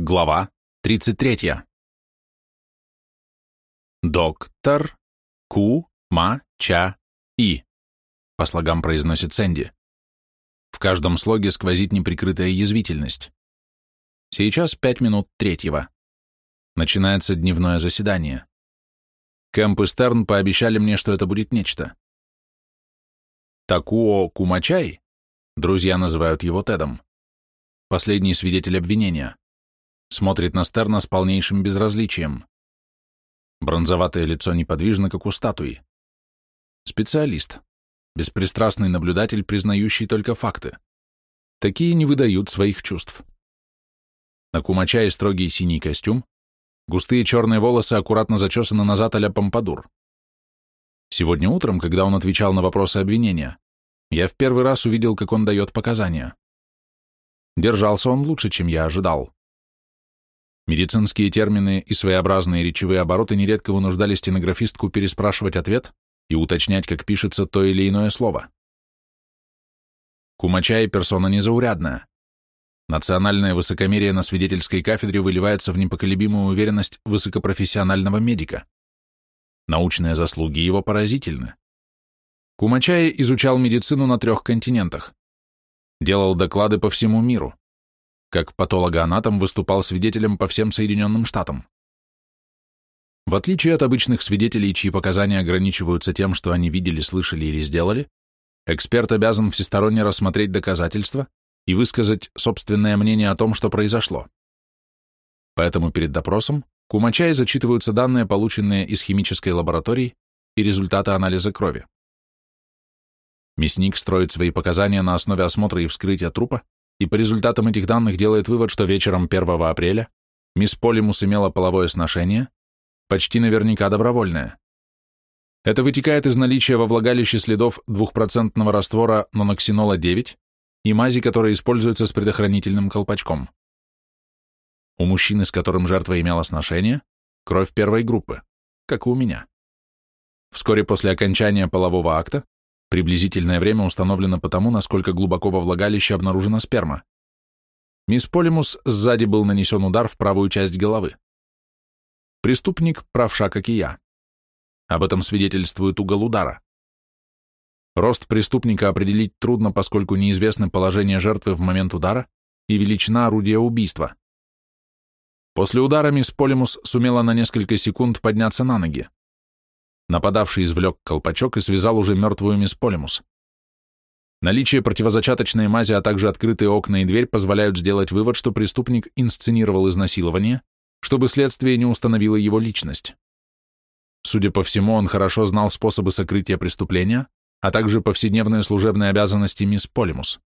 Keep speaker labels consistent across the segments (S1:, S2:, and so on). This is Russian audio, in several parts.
S1: Глава 33. Доктор Ку Ма Ча И. По слогам произносит Сэнди. В каждом слоге сквозит неприкрытая язвительность. Сейчас пять минут третьего. Начинается дневное заседание. Кэмп и Стерн пообещали мне, что это будет нечто. Такуо Кумачай, друзья называют его Тедом, последний свидетель обвинения смотрит на Стерна с полнейшим безразличием. Бронзоватое лицо неподвижно, как у статуи. Специалист. Беспристрастный наблюдатель, признающий только факты. Такие не выдают своих чувств. На Кумачае строгий синий костюм, густые черные волосы аккуратно зачесаны назад а помпадур. Сегодня утром, когда он отвечал на вопросы обвинения, я в первый раз увидел, как он дает показания. Держался он лучше, чем я ожидал. Медицинские термины и своеобразные речевые обороты нередко вынуждали стенографистку переспрашивать ответ и уточнять, как пишется то или иное слово. Кумачай – персона незаурядная. Национальное высокомерие на свидетельской кафедре выливается в непоколебимую уверенность высокопрофессионального медика. Научные заслуги его поразительны. Кумачай изучал медицину на трех континентах. Делал доклады по всему миру как патологоанатом выступал свидетелем по всем Соединенным Штатам. В отличие от обычных свидетелей, чьи показания ограничиваются тем, что они видели, слышали или сделали, эксперт обязан всесторонне рассмотреть доказательства и высказать собственное мнение о том, что произошло. Поэтому перед допросом Кумачай зачитываются данные, полученные из химической лаборатории и результаты анализа крови. Мясник строит свои показания на основе осмотра и вскрытия трупа, и по результатам этих данных делает вывод, что вечером 1 апреля мисс Полимус имела половое сношение, почти наверняка добровольное. Это вытекает из наличия во влагалище следов двухпроцентного раствора ноноксинола-9 и мази, которая используется с предохранительным колпачком. У мужчины, с которым жертва имела сношение, кровь первой группы, как и у меня. Вскоре после окончания полового акта Приблизительное время установлено по тому, насколько глубоко во влагалище обнаружена сперма. Мисс Полимус сзади был нанесен удар в правую часть головы. Преступник правша, как и я. Об этом свидетельствует угол удара. Рост преступника определить трудно, поскольку неизвестны положение жертвы в момент удара и величина орудия убийства. После удара мисс Полимус сумела на несколько секунд подняться на ноги. Нападавший извлек колпачок и связал уже мертвую мисс Полимус. Наличие противозачаточной мази, а также открытые окна и дверь позволяют сделать вывод, что преступник инсценировал изнасилование, чтобы следствие не установило его личность. Судя по всему, он хорошо знал способы сокрытия преступления, а также повседневные служебные обязанности мисс Полимус.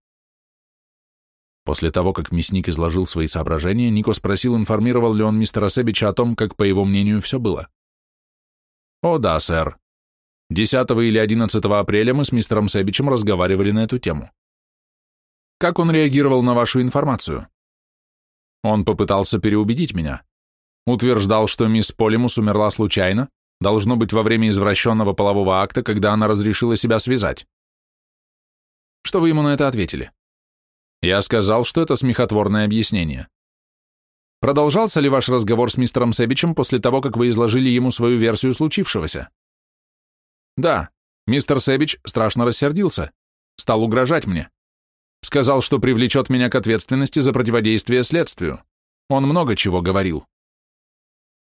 S1: После того, как мясник изложил свои соображения, Нико спросил, информировал ли он мистера Себича о том, как, по его мнению, все было. О да, сэр. 10 или 11 апреля мы с мистером Сэбичем разговаривали на эту тему. Как он реагировал на вашу информацию? Он попытался переубедить меня. Утверждал, что мисс Полимус умерла случайно, должно быть во время извращенного полового акта, когда она разрешила себя связать. Что вы ему на это ответили? Я сказал, что это смехотворное объяснение. Продолжался ли ваш разговор с мистером Себичем после того, как вы изложили ему свою версию случившегося? Да, мистер Себич страшно рассердился, стал угрожать мне. Сказал, что привлечет меня к ответственности за противодействие следствию. Он много чего говорил.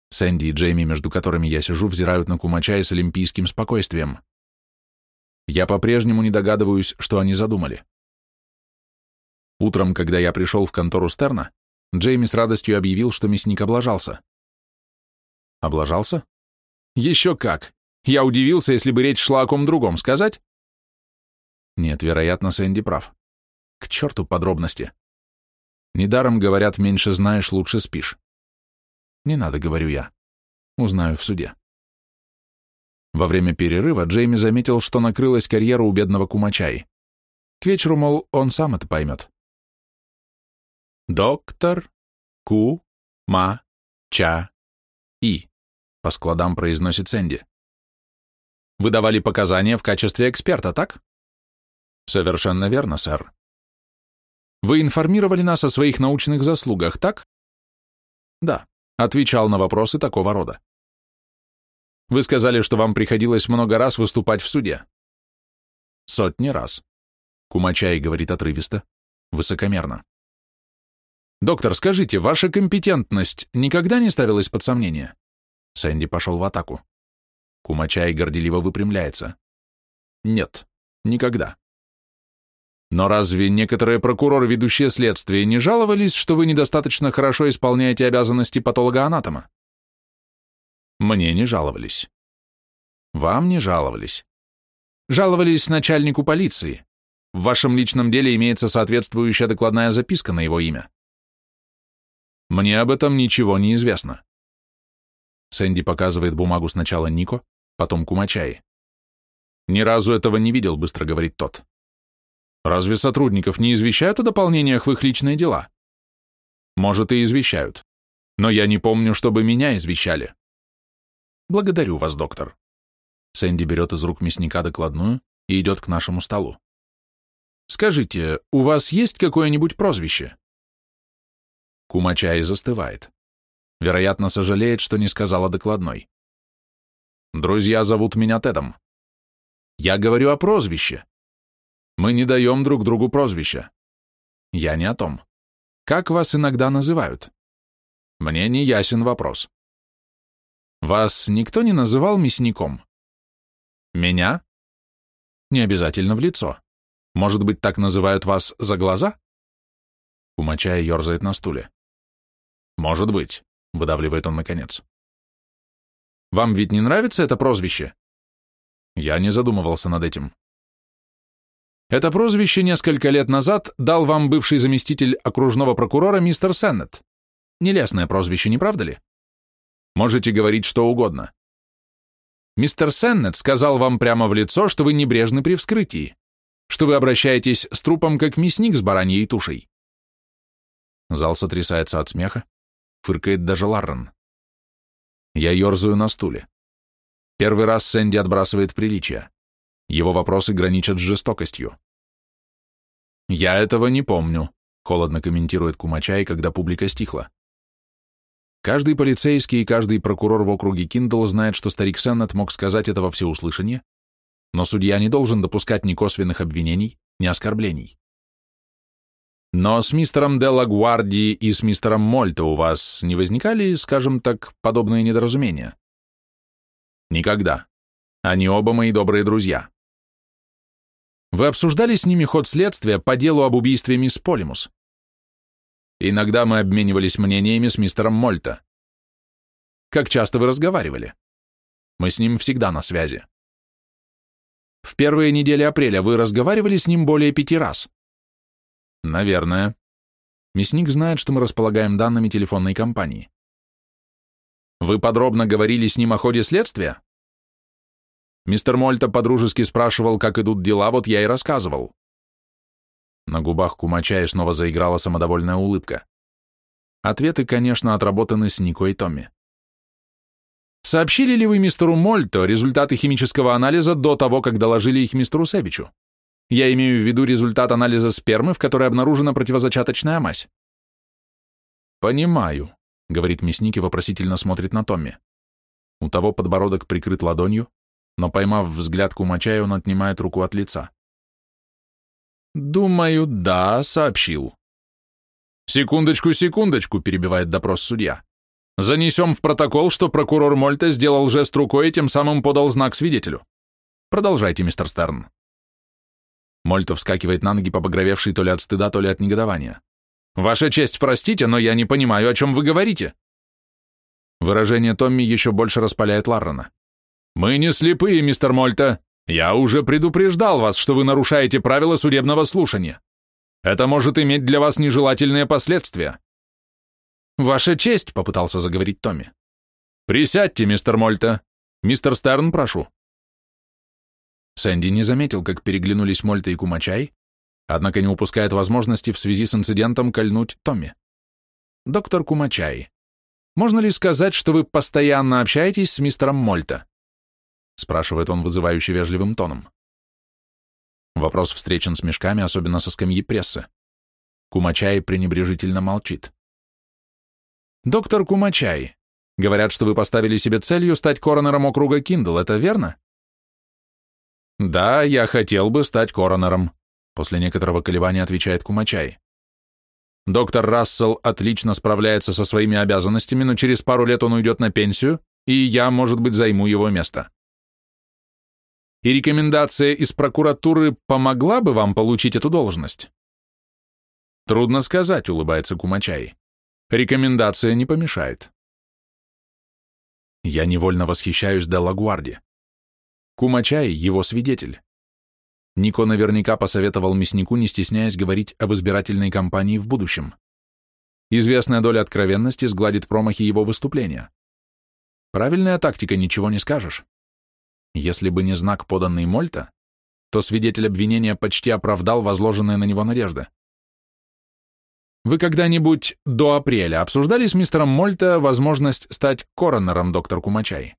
S1: Сэнди и Джейми, между которыми я сижу, взирают на Кумача с олимпийским спокойствием. Я по-прежнему не догадываюсь, что они задумали. Утром, когда я пришел в контору Стерна, Джейми с радостью объявил, что мясник облажался. Облажался? Еще как! Я удивился, если бы речь шла о ком другом, сказать? Нет, вероятно, Сэнди прав. К черту подробности. Недаром говорят, меньше знаешь, лучше спишь. Не надо, говорю я. Узнаю в суде. Во время перерыва Джейми заметил, что накрылась карьера у бедного Кумачай. К вечеру, мол, он сам это поймет. «Доктор Ку Ма Ча И», по складам произносит Сэнди. «Вы давали показания в качестве эксперта, так?» «Совершенно верно, сэр». «Вы информировали нас о своих научных заслугах, так?» Да, отвечал на вопросы такого рода. Вы сказали, что вам приходилось много раз выступать в суде. Сотни раз. Кумачай говорит отрывисто, высокомерно. Доктор, скажите, ваша компетентность никогда не ставилась под сомнение? Сэнди пошел в атаку. Кумачай горделиво выпрямляется. Нет, никогда. Но разве некоторые прокуроры, ведущие следствие, не жаловались, что вы недостаточно хорошо исполняете обязанности патолога-анатома? Мне не жаловались. Вам не жаловались. Жаловались начальнику полиции. В вашем личном деле имеется соответствующая докладная записка на его имя. Мне об этом ничего не известно. Сэнди показывает бумагу сначала Нико, потом Кумачаи. Ни разу этого не видел, быстро говорит тот. Разве сотрудников не извещают о дополнениях в их личные дела? Может, и извещают. Но я не помню, чтобы меня извещали. Благодарю вас, доктор. Сэнди берет из рук мясника докладную и идет к нашему столу. Скажите, у вас есть какое-нибудь прозвище? Кумачай застывает. Вероятно, сожалеет, что не сказала докладной. Друзья зовут меня Тедом. Я говорю о прозвище. Мы не даем друг другу прозвища. Я не о том. Как вас иногда называют? Мне не ясен вопрос. Вас никто не называл мясником? Меня? Не обязательно в лицо. Может быть, так называют вас за глаза? Кумачая ерзает на стуле. Может быть, выдавливает он наконец. Вам ведь не нравится это прозвище? Я не задумывался над этим. Это прозвище несколько лет назад дал вам бывший заместитель окружного прокурора мистер Сеннет. Нелестное прозвище, не правда ли? Можете говорить что угодно. Мистер Сеннет сказал вам прямо в лицо, что вы небрежны при вскрытии, что вы обращаетесь с трупом как мясник с бараньей тушей. Зал сотрясается от смеха, фыркает даже Ларрен. Я ерзаю на стуле. Первый раз Сэнди отбрасывает приличия. Его вопросы граничат с жестокостью. «Я этого не помню», — холодно комментирует Кумачай, когда публика стихла. Каждый полицейский и каждый прокурор в округе Киндл знает, что старик Сеннет мог сказать это во всеуслышание, но судья не должен допускать ни косвенных обвинений, ни оскорблений. Но с мистером Делла Гварди и с мистером Мольто у вас не возникали, скажем так, подобные недоразумения? Никогда. Они оба мои добрые друзья. Вы обсуждали с ними ход следствия по делу об убийстве мисс Полимус? Иногда мы обменивались мнениями с мистером Мольто. Как часто вы разговаривали? Мы с ним всегда на связи. В первые недели апреля вы разговаривали с ним более пяти раз? Наверное. Мясник знает, что мы располагаем данными телефонной компании. Вы подробно говорили с ним о ходе следствия? Мистер Мольта подружески спрашивал, как идут дела, вот я и рассказывал. На губах Кумачая снова заиграла самодовольная улыбка. Ответы, конечно, отработаны с Нико и Томми. Сообщили ли вы мистеру Мольто результаты химического анализа до того, как доложили их мистеру Себичу? Я имею в виду результат анализа спермы, в которой обнаружена противозачаточная мазь. Понимаю, говорит мясник и вопросительно смотрит на Томми. У того подбородок прикрыт ладонью, но, поймав взгляд Кумачая, он отнимает руку от лица. «Думаю, да, сообщил». «Секундочку, секундочку», — перебивает допрос судья. «Занесем в протокол, что прокурор Мольта сделал жест рукой и тем самым подал знак свидетелю. Продолжайте, мистер Стерн». Мольто вскакивает на ноги, побагровевший то ли от стыда, то ли от негодования. «Ваша честь, простите, но я не понимаю, о чем вы говорите». Выражение Томми еще больше распаляет Ларрена. «Мы не слепые, мистер Мольта. Я уже предупреждал вас, что вы нарушаете правила судебного слушания. Это может иметь для вас нежелательные последствия». «Ваша честь», — попытался заговорить Томми. «Присядьте, мистер Мольта. Мистер Стерн, прошу». Сэнди не заметил, как переглянулись Мольта и Кумачай, однако не упускает возможности в связи с инцидентом кольнуть Томми. «Доктор Кумачай, можно ли сказать, что вы постоянно общаетесь с мистером Мольта?» спрашивает он вызывающе вежливым тоном. Вопрос встречен смешками, особенно со скамьи прессы. Кумачай пренебрежительно молчит. Доктор Кумачай, говорят, что вы поставили себе целью стать коронером округа Киндл, это верно? Да, я хотел бы стать коронером, после некоторого колебания отвечает Кумачай. Доктор Рассел отлично справляется со своими обязанностями, но через пару лет он уйдет на пенсию, и я, может быть, займу его место. И рекомендация из прокуратуры помогла бы вам получить эту должность? Трудно сказать, улыбается Кумачай. Рекомендация не помешает. Я невольно восхищаюсь Делагуарди. Кумачай — его свидетель. Нико наверняка посоветовал мяснику, не стесняясь говорить об избирательной кампании в будущем. Известная доля откровенности сгладит промахи его выступления. Правильная тактика, ничего не скажешь. Если бы не знак, поданный Мольта, то свидетель обвинения почти оправдал возложенные на него надежды. Вы когда-нибудь до апреля обсуждали с мистером Мольта возможность стать коронером, доктор Кумачай?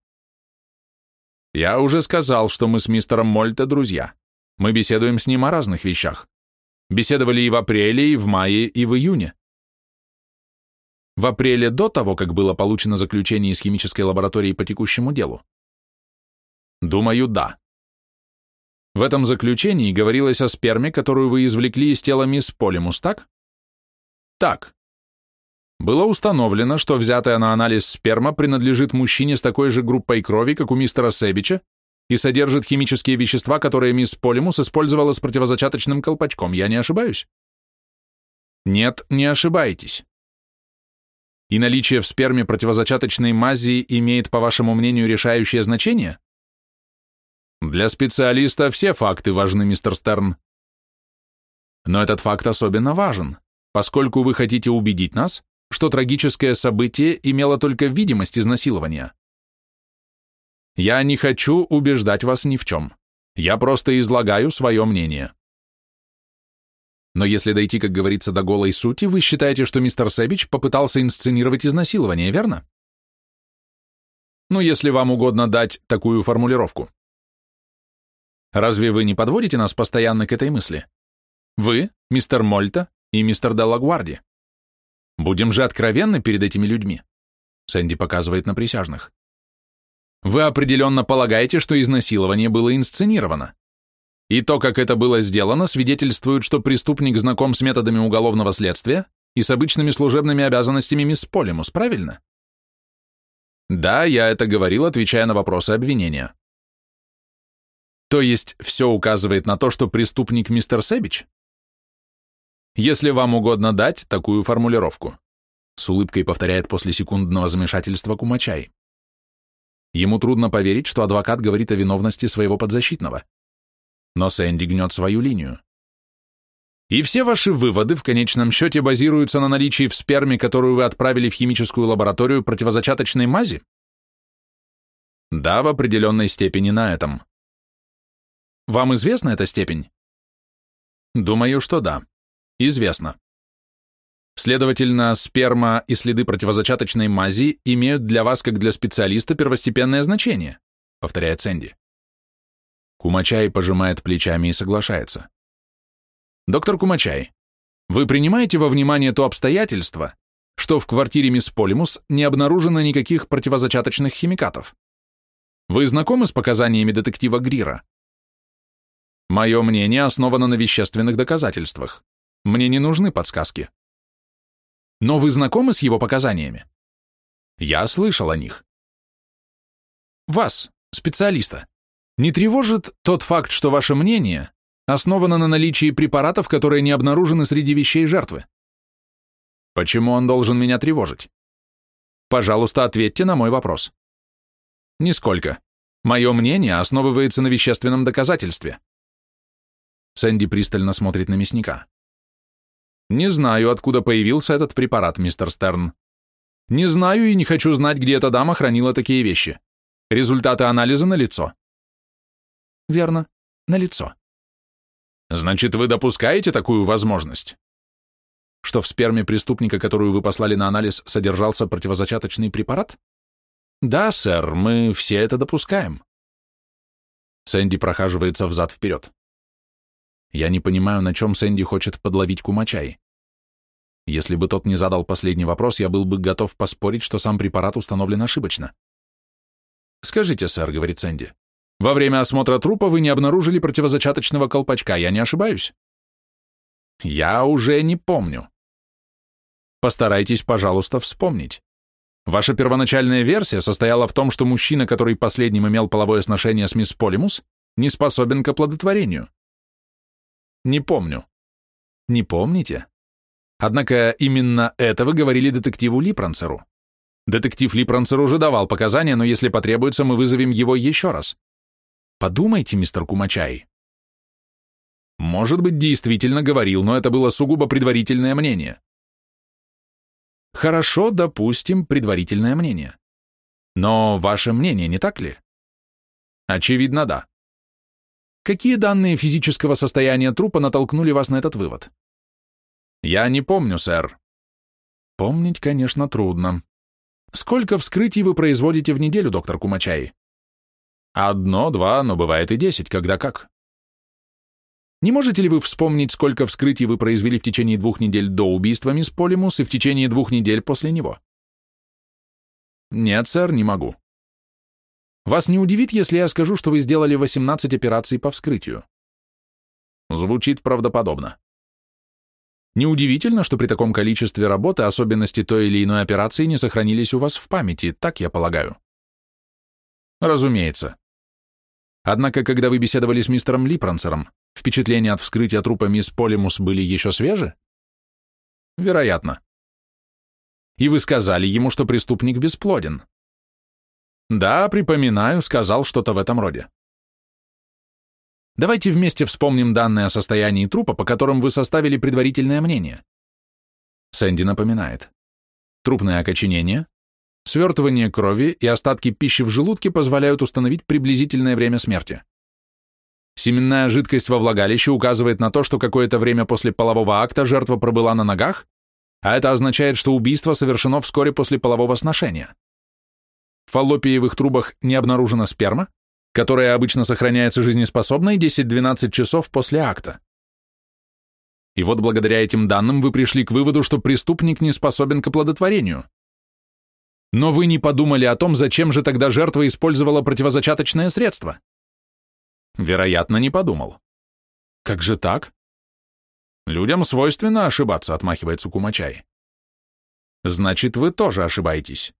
S1: Я уже сказал, что мы с мистером Мольта друзья. Мы беседуем с ним о разных вещах. Беседовали и в апреле, и в мае, и в июне. В апреле до того, как было получено заключение из химической лаборатории по текущему делу? Думаю, да. В этом заключении говорилось о сперме, которую вы извлекли из тела мисс Полимус, так? Так. Было установлено, что взятая на анализ сперма принадлежит мужчине с такой же группой крови, как у мистера Себича, и содержит химические вещества, которые мисс Полимус использовала с противозачаточным колпачком. Я не ошибаюсь? Нет, не ошибаетесь. И наличие в сперме противозачаточной мази имеет, по вашему мнению, решающее значение? Для специалиста все факты важны, мистер Стерн. Но этот факт особенно важен, поскольку вы хотите убедить нас, что трагическое событие имело только видимость изнасилования. Я не хочу убеждать вас ни в чем. Я просто излагаю свое мнение. Но если дойти, как говорится, до голой сути, вы считаете, что мистер Сэбич попытался инсценировать изнасилование, верно? Ну, если вам угодно дать такую формулировку. Разве вы не подводите нас постоянно к этой мысли? Вы, мистер Мольта и мистер Деллагуарди. Будем же откровенны перед этими людьми. Сэнди показывает на присяжных. Вы определенно полагаете, что изнасилование было инсценировано. И то, как это было сделано, свидетельствует, что преступник знаком с методами уголовного следствия и с обычными служебными обязанностями мисс Полимус, правильно? Да, я это говорил, отвечая на вопросы обвинения. То есть все указывает на то, что преступник мистер Себич? Если вам угодно дать такую формулировку, с улыбкой повторяет после секундного замешательства Кумачай. Ему трудно поверить, что адвокат говорит о виновности своего подзащитного. Но Сэнди гнет свою линию. И все ваши выводы в конечном счете базируются на наличии в сперме, которую вы отправили в химическую лабораторию противозачаточной мази? Да, в определенной степени на этом. Вам известна эта степень? Думаю, что да. Известно. Следовательно, сперма и следы противозачаточной мази имеют для вас, как для специалиста, первостепенное значение, повторяет Сэнди. Кумачай пожимает плечами и соглашается. Доктор Кумачай, вы принимаете во внимание то обстоятельство, что в квартире мисс Полимус не обнаружено никаких противозачаточных химикатов? Вы знакомы с показаниями детектива Грира? Мое мнение основано на вещественных доказательствах. Мне не нужны подсказки. Но вы знакомы с его показаниями? Я слышал о них. Вас, специалиста, не тревожит тот факт, что ваше мнение основано на наличии препаратов, которые не обнаружены среди вещей жертвы? Почему он должен меня тревожить? Пожалуйста, ответьте на мой вопрос. Нисколько. Мое мнение основывается на вещественном доказательстве. Сэнди пристально смотрит на мясника. Не знаю, откуда появился этот препарат, мистер Стерн. Не знаю и не хочу знать, где эта дама хранила такие вещи. Результаты анализа налицо. Верно, налицо. Значит, вы допускаете такую возможность? Что в сперме преступника, которую вы послали на анализ, содержался противозачаточный препарат? Да, сэр, мы все это допускаем. Сэнди прохаживается взад-вперед. Я не понимаю, на чем Сэнди хочет подловить Кумачай. Если бы тот не задал последний вопрос, я был бы готов поспорить, что сам препарат установлен ошибочно. «Скажите, сэр», — говорит Сэнди, — «во время осмотра трупа вы не обнаружили противозачаточного колпачка, я не ошибаюсь?» «Я уже не помню». Постарайтесь, пожалуйста, вспомнить. Ваша первоначальная версия состояла в том, что мужчина, который последним имел половое сношение с мисс Полимус, не способен к оплодотворению. Не помню. Не помните? Однако именно это вы говорили детективу Липранцеру. Детектив Липранцер уже давал показания, но если потребуется, мы вызовем его еще раз. Подумайте, мистер Кумачай. Может быть, действительно говорил, но это было сугубо предварительное мнение. Хорошо, допустим, предварительное мнение. Но ваше мнение, не так ли? Очевидно, да. Какие данные физического состояния трупа натолкнули вас на этот вывод? Я не помню, сэр. Помнить, конечно, трудно. Сколько вскрытий вы производите в неделю, доктор Кумачай? Одно, два, но бывает и десять, когда как. Не можете ли вы вспомнить, сколько вскрытий вы произвели в течение двух недель до убийства мисс Полимус и в течение двух недель после него? Нет, сэр, не могу. Вас не удивит, если я скажу, что вы сделали 18 операций по вскрытию? Звучит правдоподобно. Неудивительно, что при таком количестве работы особенности той или иной операции не сохранились у вас в памяти, так я полагаю. Разумеется. Однако, когда вы беседовали с мистером Липранцером, впечатления от вскрытия трупа мисс Полимус были еще свежи? Вероятно. И вы сказали ему, что преступник бесплоден. Да, припоминаю, сказал что-то в этом роде. Давайте вместе вспомним данные о состоянии трупа, по которым вы составили предварительное мнение. Сэнди напоминает. Трупное окоченение, свертывание крови и остатки пищи в желудке позволяют установить приблизительное время смерти. Семенная жидкость во влагалище указывает на то, что какое-то время после полового акта жертва пробыла на ногах, а это означает, что убийство совершено вскоре после полового сношения фаллопиевых трубах не обнаружена сперма, которая обычно сохраняется жизнеспособной 10-12 часов после акта. И вот благодаря этим данным вы пришли к выводу, что преступник не способен к оплодотворению. Но вы не подумали о том, зачем же тогда жертва использовала противозачаточное средство? Вероятно, не подумал. Как же так? Людям свойственно ошибаться, отмахивается Кумачай. Значит, вы тоже ошибаетесь.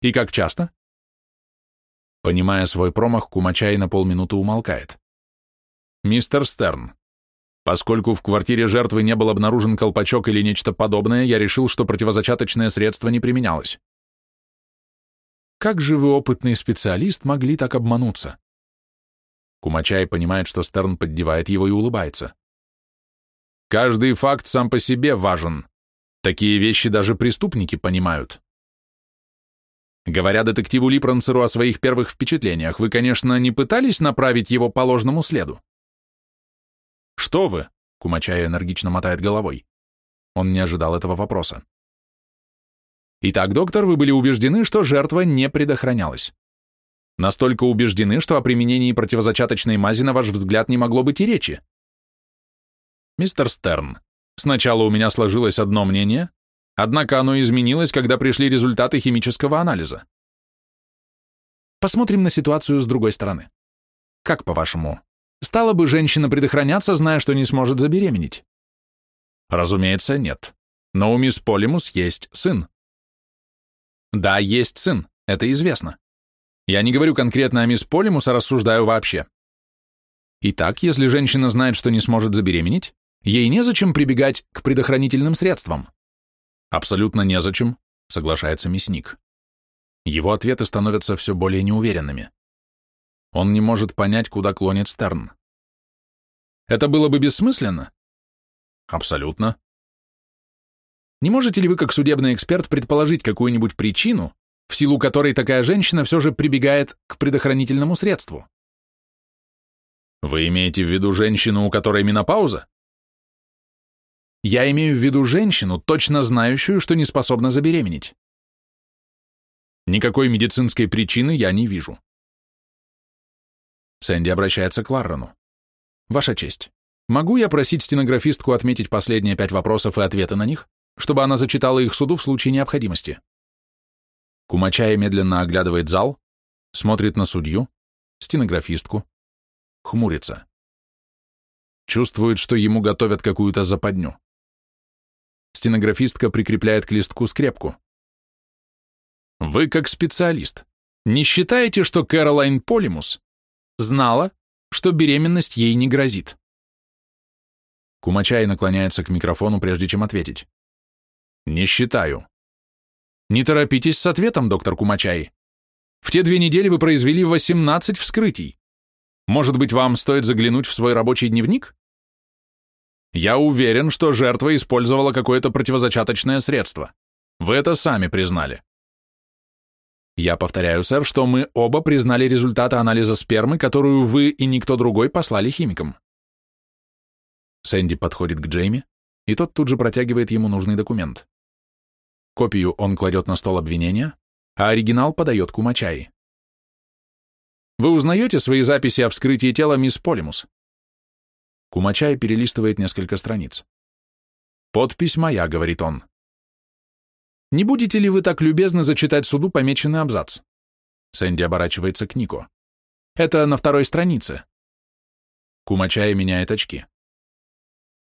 S1: И как часто? Понимая свой промах, Кумачай на полминуты умолкает. «Мистер Стерн, поскольку в квартире жертвы не был обнаружен колпачок или нечто подобное, я решил, что противозачаточное средство не применялось». «Как же вы, опытный специалист, могли так обмануться?» Кумачай понимает, что Стерн поддевает его и улыбается. «Каждый факт сам по себе важен. Такие вещи даже преступники понимают. Говоря детективу Липранцеру о своих первых впечатлениях, вы, конечно, не пытались направить его по ложному следу? Что вы? Кумачай энергично мотает головой. Он не ожидал этого вопроса. Итак, доктор, вы были убеждены, что жертва не предохранялась. Настолько убеждены, что о применении противозачаточной мази на ваш взгляд не могло быть и речи. Мистер Стерн, сначала у меня сложилось одно мнение, Однако оно изменилось, когда пришли результаты химического анализа. Посмотрим на ситуацию с другой стороны. Как по-вашему, стала бы женщина предохраняться, зная, что не сможет забеременеть? Разумеется, нет. Но у мисс Полимус есть сын. Да, есть сын, это известно. Я не говорю конкретно о мисс Полимус, а рассуждаю вообще. Итак, если женщина знает, что не сможет забеременеть, ей незачем прибегать к предохранительным средствам. Абсолютно незачем, соглашается мясник. Его ответы становятся все более неуверенными. Он не может понять, куда клонит Стерн. Это было бы бессмысленно? Абсолютно. Не можете ли вы, как судебный эксперт, предположить какую-нибудь причину, в силу которой такая женщина все же прибегает к предохранительному средству? Вы имеете в виду женщину, у которой менопауза? Я имею в виду женщину, точно знающую, что не способна забеременеть. Никакой медицинской причины я не вижу. Сэнди обращается к Ларрену. Ваша честь, могу я просить стенографистку отметить последние пять вопросов и ответы на них, чтобы она зачитала их суду в случае необходимости. Кумачай медленно оглядывает зал, смотрит на судью, стенографистку, хмурится. Чувствует, что ему готовят какую-то западню. Стенографистка прикрепляет к листку скрепку. Вы, как специалист, не считаете, что Кэролайн Полимус знала, что беременность ей не грозит? Кумачай наклоняется к микрофону, прежде чем ответить. Не считаю. Не торопитесь с ответом, доктор Кумачай. В те две недели вы произвели 18 вскрытий. Может быть, вам стоит заглянуть в свой рабочий дневник? Я уверен, что жертва использовала какое-то противозачаточное средство. Вы это сами признали. Я повторяю, сэр, что мы оба признали результаты анализа спермы, которую вы и никто другой послали химикам. Сэнди подходит к Джейми, и тот тут же протягивает ему нужный документ. Копию он кладет на стол обвинения, а оригинал подает Кумачаи. «Вы узнаете свои записи о вскрытии тела мисс Полимус?» Кумачай перелистывает несколько страниц. «Подпись моя», — говорит он. «Не будете ли вы так любезны зачитать суду помеченный абзац?» Сэнди оборачивается к Нико. «Это на второй странице». Кумачай меняет очки.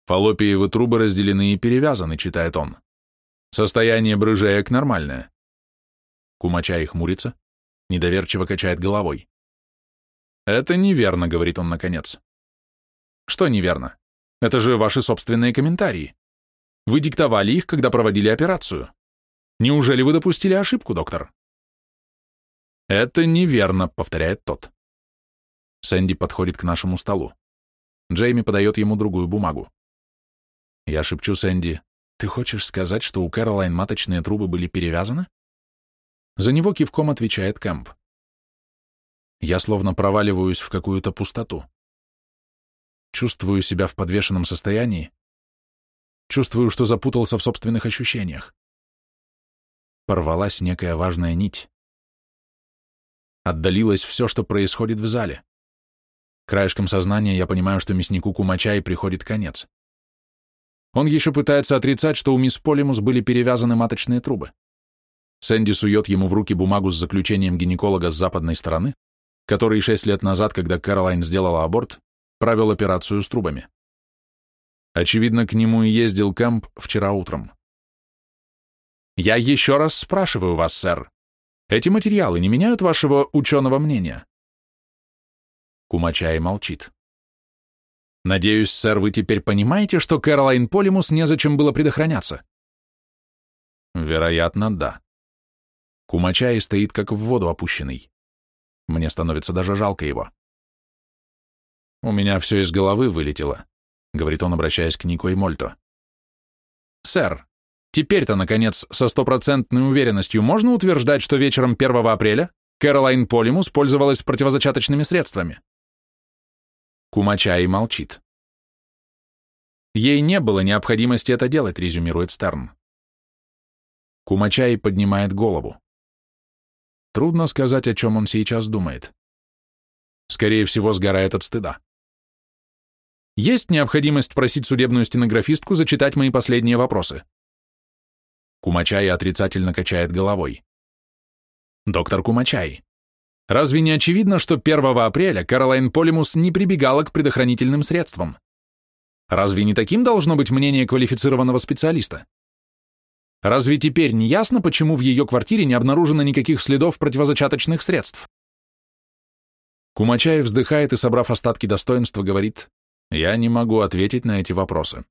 S1: «Фаллопиевы трубы разделены и перевязаны», — читает он. «Состояние брыжеек нормальное». Кумачай хмурится, недоверчиво качает головой. «Это неверно», — говорит он наконец. «Что неверно? Это же ваши собственные комментарии. Вы диктовали их, когда проводили операцию. Неужели вы допустили ошибку, доктор?» «Это неверно», — повторяет тот. Сэнди подходит к нашему столу. Джейми подает ему другую бумагу. Я шепчу Сэнди, «Ты хочешь сказать, что у Кэролайн маточные трубы были перевязаны?» За него кивком отвечает Кэмп. Я словно проваливаюсь в какую-то пустоту. Чувствую себя в подвешенном состоянии. Чувствую, что запутался в собственных ощущениях. Порвалась некая важная нить. Отдалилось все, что происходит в зале. Краешком сознания я понимаю, что мяснику Кумачай приходит конец. Он еще пытается отрицать, что у мисс Полимус были перевязаны маточные трубы. Сэнди сует ему в руки бумагу с заключением гинеколога с западной стороны, который шесть лет назад, когда Кэролайн сделала аборт, провел операцию с трубами. Очевидно, к нему и ездил Кэмп вчера утром. «Я еще раз спрашиваю вас, сэр, эти материалы не меняют вашего ученого мнения?» Кумачай молчит. «Надеюсь, сэр, вы теперь понимаете, что Кэролайн Полимус незачем было предохраняться?» «Вероятно, да». Кумачай стоит как в воду опущенный. Мне становится даже жалко его. «У меня все из головы вылетело», — говорит он, обращаясь к Нико и Мольто. «Сэр, теперь-то, наконец, со стопроцентной уверенностью можно утверждать, что вечером 1 апреля Кэролайн Полимус пользовалась противозачаточными средствами?» Кумачай молчит. «Ей не было необходимости это делать», — резюмирует Стерн. Кумачай поднимает голову. Трудно сказать, о чем он сейчас думает. Скорее всего, сгорает от стыда. Есть необходимость просить судебную стенографистку зачитать мои последние вопросы. Кумачай отрицательно качает головой. Доктор Кумачай, разве не очевидно, что 1 апреля Каролайн Полимус не прибегала к предохранительным средствам? Разве не таким должно быть мнение квалифицированного специалиста? Разве теперь не ясно, почему в ее квартире не обнаружено никаких следов противозачаточных средств? Кумачаев вздыхает и, собрав остатки достоинства, говорит, «Я не могу ответить на эти вопросы».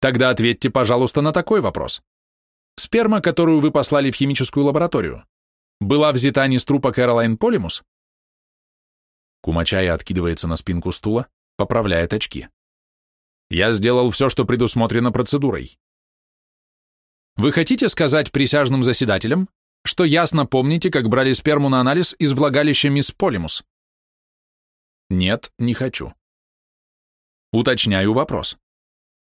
S1: Тогда ответьте, пожалуйста, на такой вопрос. Сперма, которую вы послали в химическую лабораторию, была взята не с трупа Кэролайн Полимус? Кумачай откидывается на спинку стула, поправляет очки. Я сделал все, что предусмотрено процедурой. Вы хотите сказать присяжным заседателям, что ясно помните, как брали сперму на анализ из влагалища мисс Полимус? Нет, не хочу. Уточняю вопрос.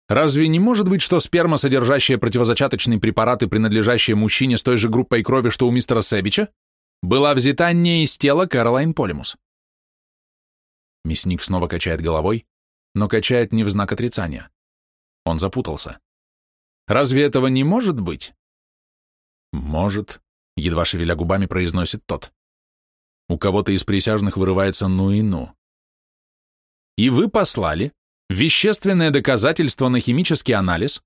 S1: Разве не может быть, что сперма, содержащая противозачаточные препараты, принадлежащие мужчине с той же группой крови, что у мистера Себича, была взята не из тела Кэролайн Полимус? Мясник снова качает головой, но качает не в знак отрицания. Он запутался. Разве этого не может быть? Может, едва шевеля губами произносит тот. У кого-то из присяжных вырывается ну и ну. И вы послали вещественное доказательство на химический анализ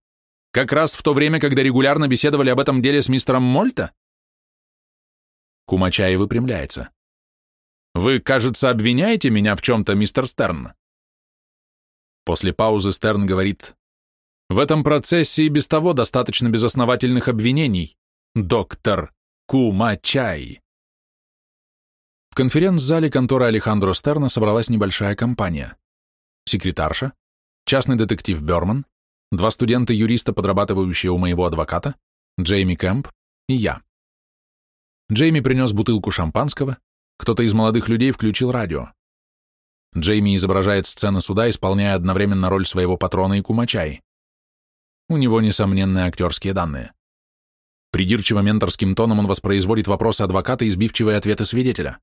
S1: как раз в то время, когда регулярно беседовали об этом деле с мистером Мольта? Кумачаев выпрямляется. Вы, кажется, обвиняете меня в чем-то, мистер Стерн? После паузы Стерн говорит, в этом процессе и без того достаточно безосновательных обвинений, доктор Кумачай. В конференц-зале конторы Алехандро Стерна собралась небольшая компания. Секретарша, частный детектив Берман, два студента-юриста, подрабатывающие у моего адвоката, Джейми Кэмп и я. Джейми принес бутылку шампанского, кто-то из молодых людей включил радио. Джейми изображает сцены суда, исполняя одновременно роль своего патрона и кумачай. У него несомненные актерские данные. Придирчиво-менторским тоном он воспроизводит вопросы адвоката и сбивчивые ответы свидетеля.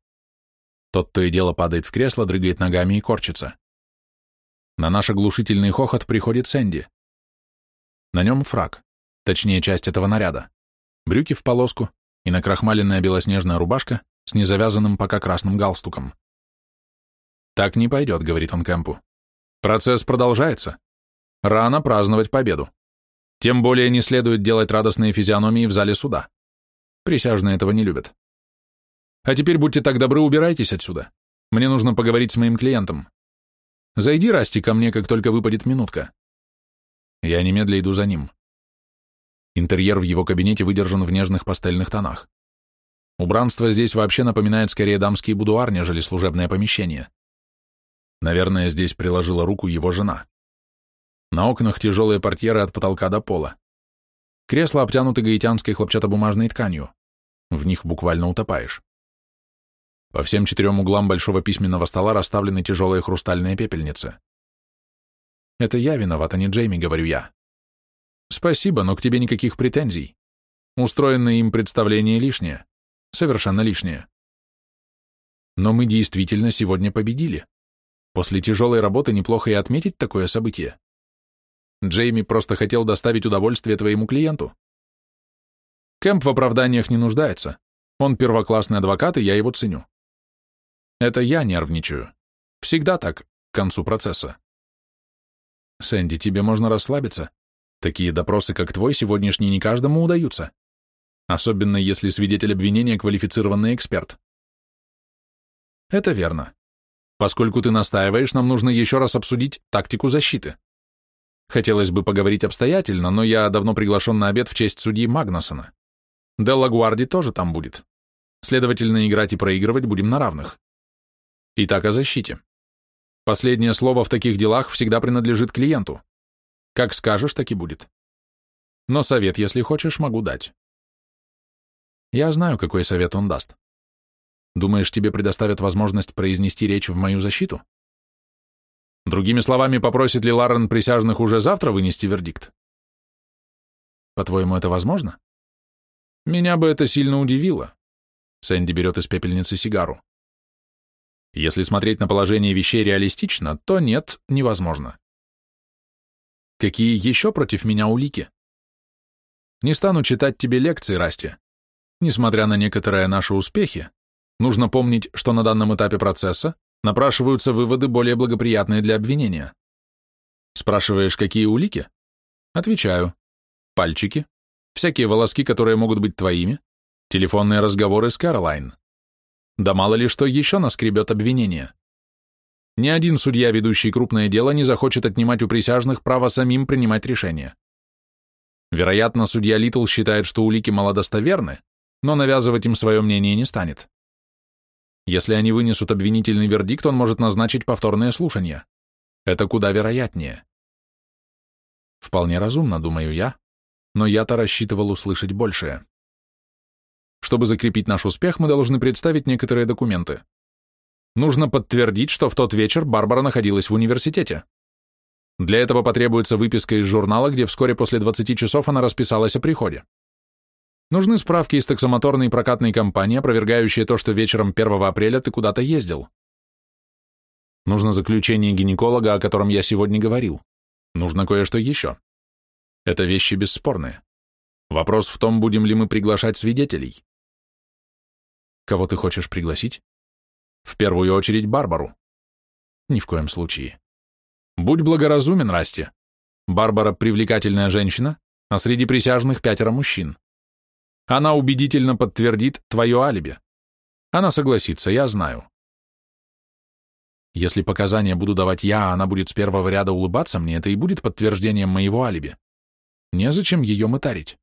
S1: Тот то и дело падает в кресло, дрыгает ногами и корчится. На наш оглушительный хохот приходит Сэнди. На нем фраг, точнее часть этого наряда, брюки в полоску и накрахмаленная белоснежная рубашка с незавязанным пока красным галстуком. «Так не пойдет», — говорит он Кэмпу. «Процесс продолжается. Рано праздновать победу. Тем более не следует делать радостные физиономии в зале суда. Присяжные этого не любят. А теперь будьте так добры, убирайтесь отсюда. Мне нужно поговорить с моим клиентом. Зайди, Расти, ко мне, как только выпадет минутка. Я немедля иду за ним. Интерьер в его кабинете выдержан в нежных пастельных тонах. Убранство здесь вообще напоминает скорее дамский будуар, нежели служебное помещение. Наверное, здесь приложила руку его жена. На окнах тяжелые портьеры от потолка до пола. Кресла обтянуты гаитянской хлопчатобумажной тканью. В них буквально утопаешь. По всем четырем углам большого письменного стола расставлены тяжелые хрустальные пепельницы. «Это я виноват, а не Джейми», — говорю я. «Спасибо, но к тебе никаких претензий. Устроенное им представление лишнее. Совершенно лишнее. Но мы действительно сегодня победили. После тяжелой работы неплохо и отметить такое событие. Джейми просто хотел доставить удовольствие твоему клиенту. Кэмп в оправданиях не нуждается. Он первоклассный адвокат, и я его ценю. Это я нервничаю. Всегда так, к концу процесса. Сэнди, тебе можно расслабиться. Такие допросы, как твой, сегодняшний не каждому удаются. Особенно если свидетель обвинения квалифицированный эксперт. Это верно. Поскольку ты настаиваешь, нам нужно еще раз обсудить тактику защиты. Хотелось бы поговорить обстоятельно, но я давно приглашен на обед в честь судьи Магнусона. Делла Гуарди тоже там будет. Следовательно, играть и проигрывать будем на равных. Итак, о защите. Последнее слово в таких делах всегда принадлежит клиенту. Как скажешь, так и будет. Но совет, если хочешь, могу дать. Я знаю, какой совет он даст. Думаешь, тебе предоставят возможность произнести речь в мою защиту? Другими словами, попросит ли Ларрен присяжных уже завтра вынести вердикт? По-твоему, это возможно? Меня бы это сильно удивило. Сэнди берет из пепельницы сигару. Если смотреть на положение вещей реалистично, то нет, невозможно. Какие еще против меня улики? Не стану читать тебе лекции, Расти. Несмотря на некоторые наши успехи, Нужно помнить, что на данном этапе процесса напрашиваются выводы более благоприятные для обвинения. Спрашиваешь, какие улики? Отвечаю. Пальчики, всякие волоски, которые могут быть твоими, телефонные разговоры с Каролайн. Да мало ли что еще наскребет обвинение. Ни один судья, ведущий крупное дело, не захочет отнимать у присяжных право самим принимать решения. Вероятно, судья Литл считает, что улики малодостоверны, но навязывать им свое мнение не станет. Если они вынесут обвинительный вердикт, он может назначить повторное слушание. Это куда вероятнее. Вполне разумно, думаю я, но я-то рассчитывал услышать большее. Чтобы закрепить наш успех, мы должны представить некоторые документы. Нужно подтвердить, что в тот вечер Барбара находилась в университете. Для этого потребуется выписка из журнала, где вскоре после 20 часов она расписалась о приходе. Нужны справки из таксомоторной прокатной компании, опровергающие то, что вечером 1 апреля ты куда-то ездил. Нужно заключение гинеколога, о котором я сегодня говорил. Нужно кое-что еще. Это вещи бесспорные. Вопрос в том, будем ли мы приглашать свидетелей. Кого ты хочешь пригласить? В первую очередь Барбару. Ни в коем случае. Будь благоразумен, Расти. Барбара привлекательная женщина, а среди присяжных пятеро мужчин. Она убедительно подтвердит твое алиби. Она согласится, я знаю. Если показания буду давать я, а она будет с первого ряда улыбаться мне, это и будет подтверждением моего алиби. Незачем ее мытарить.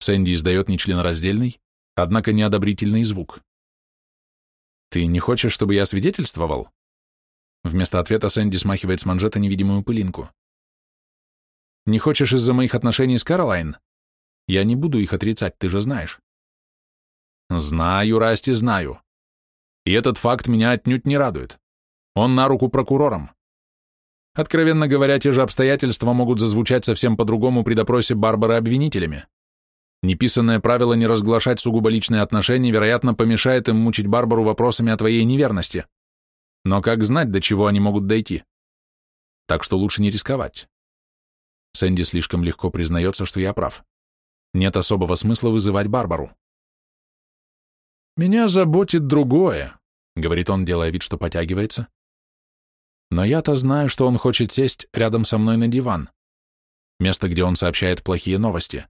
S1: Сэнди издает нечленораздельный, однако неодобрительный звук. «Ты не хочешь, чтобы я свидетельствовал?» Вместо ответа Сэнди смахивает с манжета невидимую пылинку. «Не хочешь из-за моих отношений с Каролайн? Я не буду их отрицать, ты же знаешь. Знаю, Расти, знаю. И этот факт меня отнюдь не радует. Он на руку прокурорам. Откровенно говоря, те же обстоятельства могут зазвучать совсем по-другому при допросе Барбары обвинителями. Неписанное правило не разглашать сугубо личные отношения, вероятно, помешает им мучить Барбару вопросами о твоей неверности. Но как знать, до чего они могут дойти? Так что лучше не рисковать. Сэнди слишком легко признается, что я прав. Нет особого смысла вызывать Барбару. «Меня заботит другое», — говорит он, делая вид, что потягивается. «Но я-то знаю, что он хочет сесть рядом со мной на диван, место, где он сообщает плохие новости.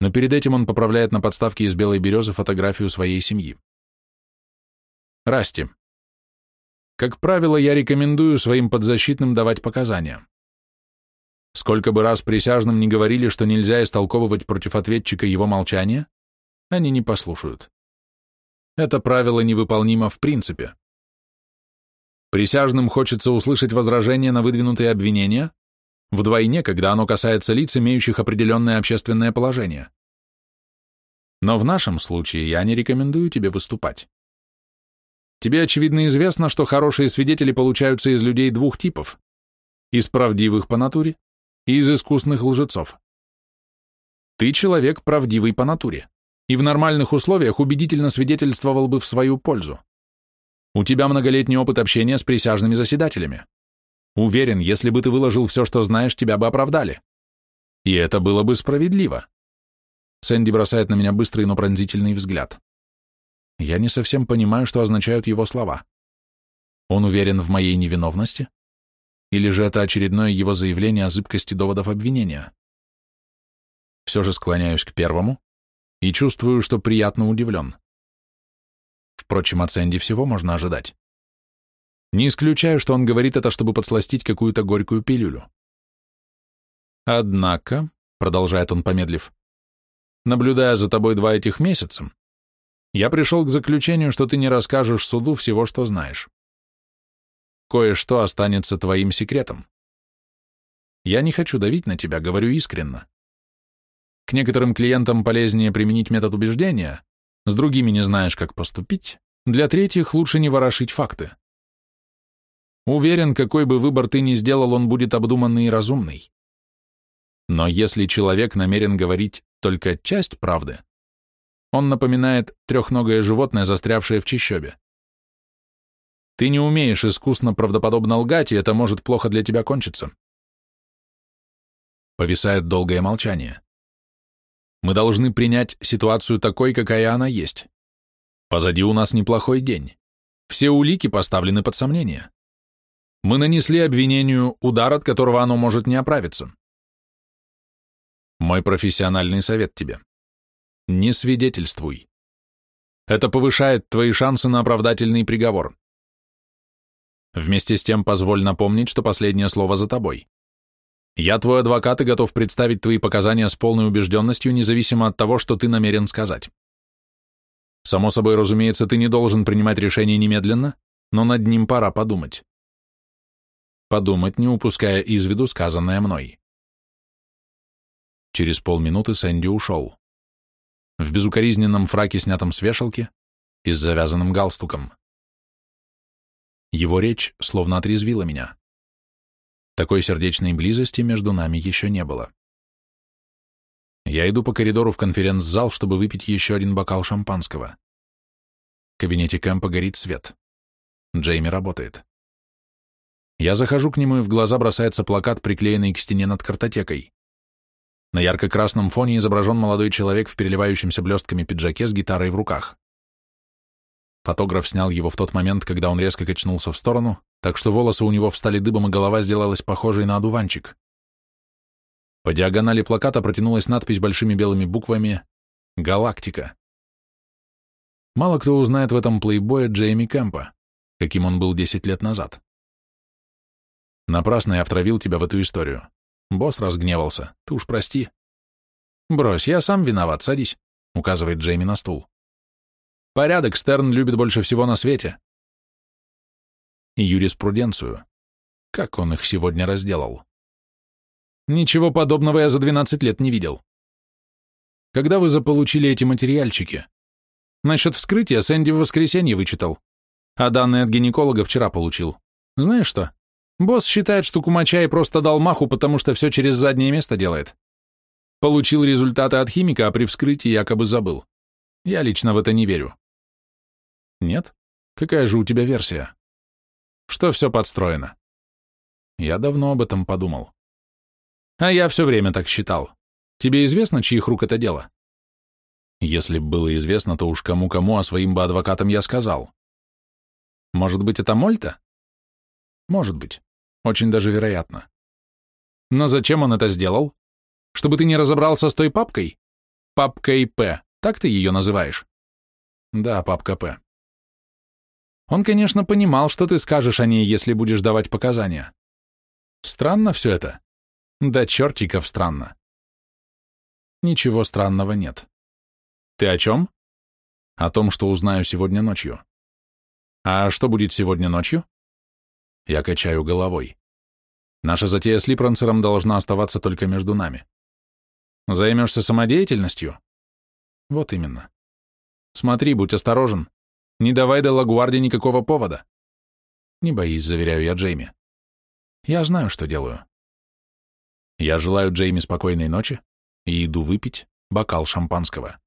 S1: Но перед этим он поправляет на подставке из белой березы фотографию своей семьи. Расти. Как правило, я рекомендую своим подзащитным давать показания. Сколько бы раз присяжным не говорили, что нельзя истолковывать против ответчика его молчание, они не послушают. Это правило невыполнимо в принципе. Присяжным хочется услышать возражения на выдвинутые обвинения, вдвойне, когда оно касается лиц, имеющих определенное общественное положение. Но в нашем случае я не рекомендую тебе выступать. Тебе, очевидно, известно, что хорошие свидетели получаются из людей двух типов. Из правдивых по натуре и из искусных лжецов. Ты человек правдивый по натуре, и в нормальных условиях убедительно свидетельствовал бы в свою пользу. У тебя многолетний опыт общения с присяжными заседателями. Уверен, если бы ты выложил все, что знаешь, тебя бы оправдали. И это было бы справедливо. Сэнди бросает на меня быстрый, но пронзительный взгляд. Я не совсем понимаю, что означают его слова. Он уверен в моей невиновности? Или же это очередное его заявление о зыбкости доводов обвинения? Все же склоняюсь к первому и чувствую, что приятно удивлен. Впрочем, от Сэнди всего можно ожидать. Не исключаю, что он говорит это, чтобы подсластить какую-то горькую пилюлю. Однако, продолжает он, помедлив, наблюдая за тобой два этих месяца, я пришел к заключению, что ты не расскажешь суду всего, что знаешь кое-что останется твоим секретом. Я не хочу давить на тебя, говорю искренно. К некоторым клиентам полезнее применить метод убеждения, с другими не знаешь, как поступить, для третьих лучше не ворошить факты. Уверен, какой бы выбор ты ни сделал, он будет обдуманный и разумный. Но если человек намерен говорить только часть правды, он напоминает трехногое животное, застрявшее в чащобе. Ты не умеешь искусно правдоподобно лгать, и это может плохо для тебя кончиться. Повисает долгое молчание. Мы должны принять ситуацию такой, какая она есть. Позади у нас неплохой день. Все улики поставлены под сомнение. Мы нанесли обвинению удар, от которого оно может не оправиться. Мой профессиональный совет тебе. Не свидетельствуй. Это повышает твои шансы на оправдательный приговор. Вместе с тем позволь напомнить, что последнее слово за тобой. Я твой адвокат и готов представить твои показания с полной убежденностью, независимо от того, что ты намерен сказать. Само собой, разумеется, ты не должен принимать решение немедленно, но над ним пора подумать. Подумать, не упуская из виду сказанное мной. Через полминуты Сэнди ушел. В безукоризненном фраке, снятом с вешалки, и с завязанным галстуком. Его речь словно отрезвила меня. Такой сердечной близости между нами еще не было. Я иду по коридору в конференц-зал, чтобы выпить еще один бокал шампанского. В кабинете Кэмпа горит свет. Джейми работает. Я захожу к нему, и в глаза бросается плакат, приклеенный к стене над картотекой. На ярко-красном фоне изображен молодой человек в переливающемся блестками пиджаке с гитарой в руках. Фотограф снял его в тот момент, когда он резко качнулся в сторону, так что волосы у него встали дыбом, и голова сделалась похожей на одуванчик. По диагонали плаката протянулась надпись большими белыми буквами «Галактика». Мало кто узнает в этом плейбое Джейми Кэмпа, каким он был 10 лет назад. Напрасно я втравил тебя в эту историю. Босс разгневался. Ты уж прости. Брось, я сам виноват, садись, указывает Джейми на стул. Порядок Стерн любит больше всего на свете. Юриспруденцию. Как он их сегодня разделал? Ничего подобного я за 12 лет не видел. Когда вы заполучили эти материальчики? Насчет вскрытия Сэнди в воскресенье вычитал, а данные от гинеколога вчера получил. Знаешь что? Босс считает, что Кумачай просто дал маху, потому что все через заднее место делает. Получил результаты от химика, а при вскрытии якобы забыл. Я лично в это не верю. Нет? Какая же у тебя версия? Что все подстроено? Я давно об этом подумал. А я все время так считал. Тебе известно, чьих рук это дело? Если б было известно, то уж кому-кому, а своим бы адвокатам я сказал. Может быть, это Мольта? Может быть. Очень даже вероятно. Но зачем он это сделал? Чтобы ты не разобрался с той папкой? Папкой П, так ты ее называешь? Да, папка П. Он, конечно, понимал, что ты скажешь о ней, если будешь давать показания. Странно все это. Да чертиков странно. Ничего странного нет. Ты о чем? О том, что узнаю сегодня ночью. А что будет сегодня ночью? Я качаю головой. Наша затея с Липранцером должна оставаться только между нами. Займешься самодеятельностью? Вот именно. Смотри, будь осторожен. Не давай до Лагуарде никакого повода. Не боись, заверяю я Джейми. Я знаю, что делаю. Я желаю Джейми спокойной ночи и иду выпить бокал шампанского.